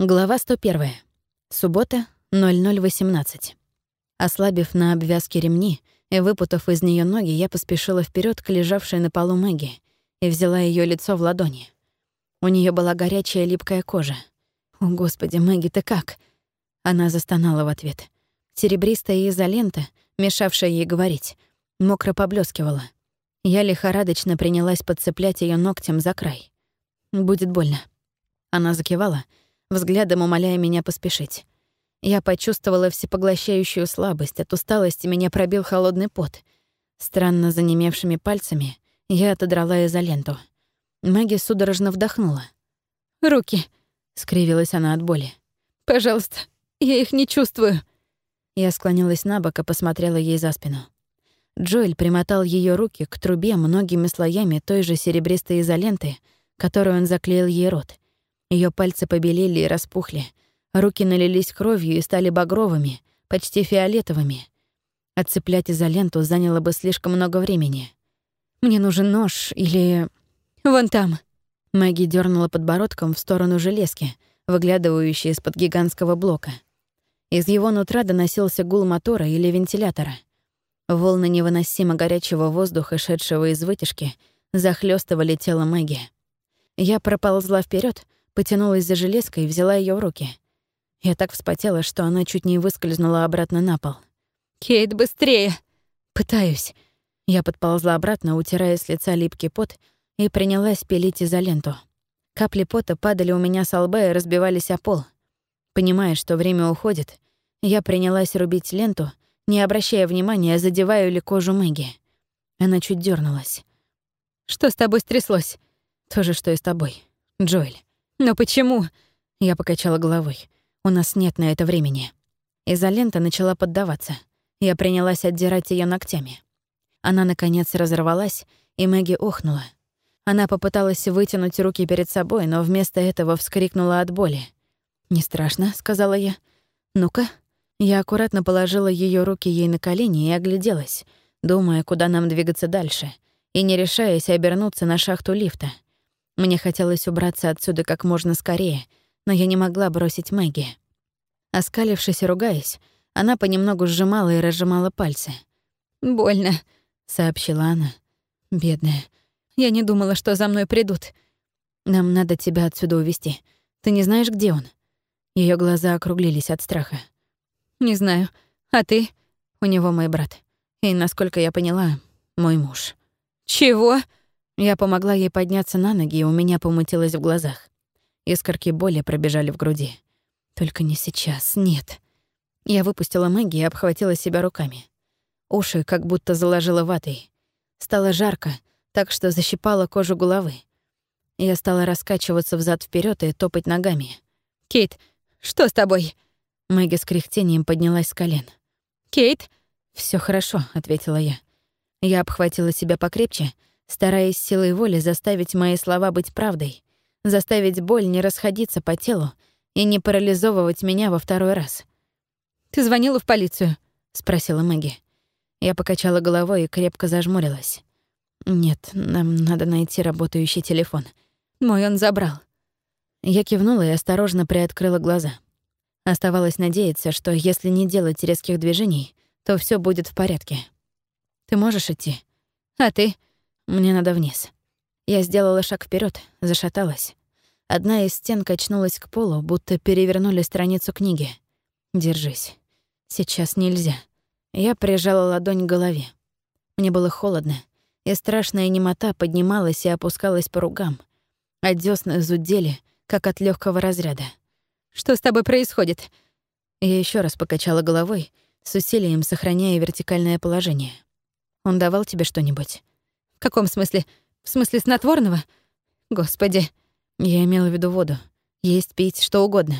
Глава 101. Суббота, 00.18. Ослабив на обвязке ремни и выпутав из нее ноги, я поспешила вперед к лежавшей на полу Мэгги и взяла ее лицо в ладони. У нее была горячая липкая кожа. «О, Господи, Мэгги, ты как?» Она застонала в ответ. Серебристая изолента, мешавшая ей говорить, мокро поблескивала. Я лихорадочно принялась подцеплять ее ногтем за край. «Будет больно». Она закивала — взглядом умоляя меня поспешить. Я почувствовала всепоглощающую слабость, от усталости меня пробил холодный пот. Странно занемевшими пальцами я отодрала изоленту. Мэгги судорожно вдохнула. «Руки!» — скривилась она от боли. «Пожалуйста, я их не чувствую». Я склонилась на бок и посмотрела ей за спину. Джоэль примотал ее руки к трубе многими слоями той же серебристой изоленты, которую он заклеил ей рот — ее пальцы побелели и распухли. Руки налились кровью и стали багровыми, почти фиолетовыми. Отцеплять изоленту заняло бы слишком много времени. «Мне нужен нож или... вон там». Мэгги дернула подбородком в сторону железки, выглядывающей из-под гигантского блока. Из его нутра доносился гул мотора или вентилятора. Волны невыносимо горячего воздуха, шедшего из вытяжки, захлестывали тело Мэгги. Я проползла вперед, потянулась за железкой и взяла ее в руки. Я так вспотела, что она чуть не выскользнула обратно на пол. «Кейт, быстрее!» «Пытаюсь». Я подползла обратно, утирая с лица липкий пот, и принялась пилить изоленту. Капли пота падали у меня со лба и разбивались о пол. Понимая, что время уходит, я принялась рубить ленту, не обращая внимания, задеваю ли кожу Мэгги. Она чуть дернулась. «Что с тобой стряслось?» «То же, что и с тобой, Джоэль». «Но почему?» Я покачала головой. «У нас нет на это времени». Изолента начала поддаваться. Я принялась отдирать ее ногтями. Она, наконец, разорвалась, и Мэгги охнула. Она попыталась вытянуть руки перед собой, но вместо этого вскрикнула от боли. «Не страшно», — сказала я. «Ну-ка». Я аккуратно положила ее руки ей на колени и огляделась, думая, куда нам двигаться дальше, и не решаясь обернуться на шахту лифта — мне хотелось убраться отсюда как можно скорее, но я не могла бросить Мэгги. Оскалившись и ругаясь, она понемногу сжимала и разжимала пальцы. «Больно», — сообщила она. «Бедная. Я не думала, что за мной придут. Нам надо тебя отсюда увезти. Ты не знаешь, где он?» Ее глаза округлились от страха. «Не знаю. А ты?» «У него мой брат. И, насколько я поняла, мой муж». «Чего?» Я помогла ей подняться на ноги, и у меня помутилось в глазах. Искорки боли пробежали в груди. Только не сейчас, нет. Я выпустила Мэгги и обхватила себя руками. Уши как будто заложила ватой. Стало жарко, так что защипала кожу головы. Я стала раскачиваться взад вперед и топать ногами. «Кейт, что с тобой?» Мэгги с кряхтением поднялась с колен. «Кейт?» все хорошо», — ответила я. Я обхватила себя покрепче — стараясь силой воли заставить мои слова быть правдой, заставить боль не расходиться по телу и не парализовывать меня во второй раз. «Ты звонила в полицию?» — спросила Мэгги. Я покачала головой и крепко зажмурилась. «Нет, нам надо найти работающий телефон. Мой он забрал». Я кивнула и осторожно приоткрыла глаза. Оставалось надеяться, что если не делать резких движений, то все будет в порядке. «Ты можешь идти? А ты?» Мне надо вниз. Я сделала шаг вперед, зашаталась. Одна из стен качнулась к полу, будто перевернули страницу книги. «Держись. Сейчас нельзя». Я прижала ладонь к голове. Мне было холодно, и страшная немота поднималась и опускалась по ругам. А дёсны зудели, как от легкого разряда. «Что с тобой происходит?» Я еще раз покачала головой, с усилием сохраняя вертикальное положение. «Он давал тебе что-нибудь?» В каком смысле? В смысле снотворного? Господи. Я имела в виду воду. Есть, пить, что угодно.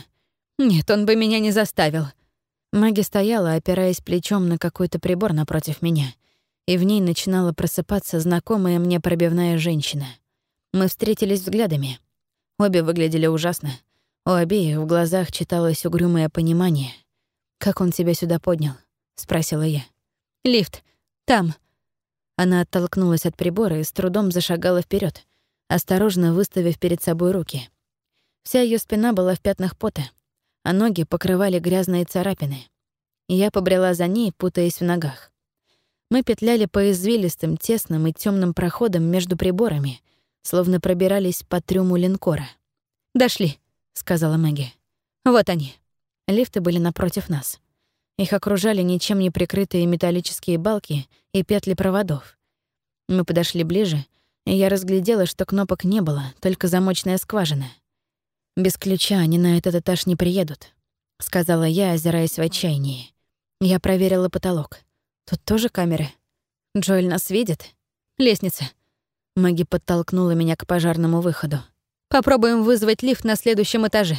Нет, он бы меня не заставил. Маги стояла, опираясь плечом на какой-то прибор напротив меня, и в ней начинала просыпаться знакомая мне пробивная женщина. Мы встретились взглядами. Обе выглядели ужасно. У обеих в глазах читалось угрюмое понимание. «Как он тебя сюда поднял?» — спросила я. «Лифт. Там», она оттолкнулась от прибора и с трудом зашагала вперед, осторожно выставив перед собой руки. Вся ее спина была в пятнах пота, а ноги покрывали грязные царапины. Я побрела за ней, путаясь в ногах. Мы петляли по извилистым, тесным и темным проходам между приборами, словно пробирались по трюму линкора. «Дошли», — сказала Мэгги. «Вот они». Лифты были напротив нас. Их окружали ничем не прикрытые металлические балки и петли проводов. Мы подошли ближе, и я разглядела, что кнопок не было, только замочная скважина. «Без ключа они на этот этаж не приедут», — сказала я, озираясь в отчаянии. Я проверила потолок. Тут тоже камеры. Джоэль нас видит. Лестница. Маги подтолкнула меня к пожарному выходу. Попробуем вызвать лифт на следующем этаже.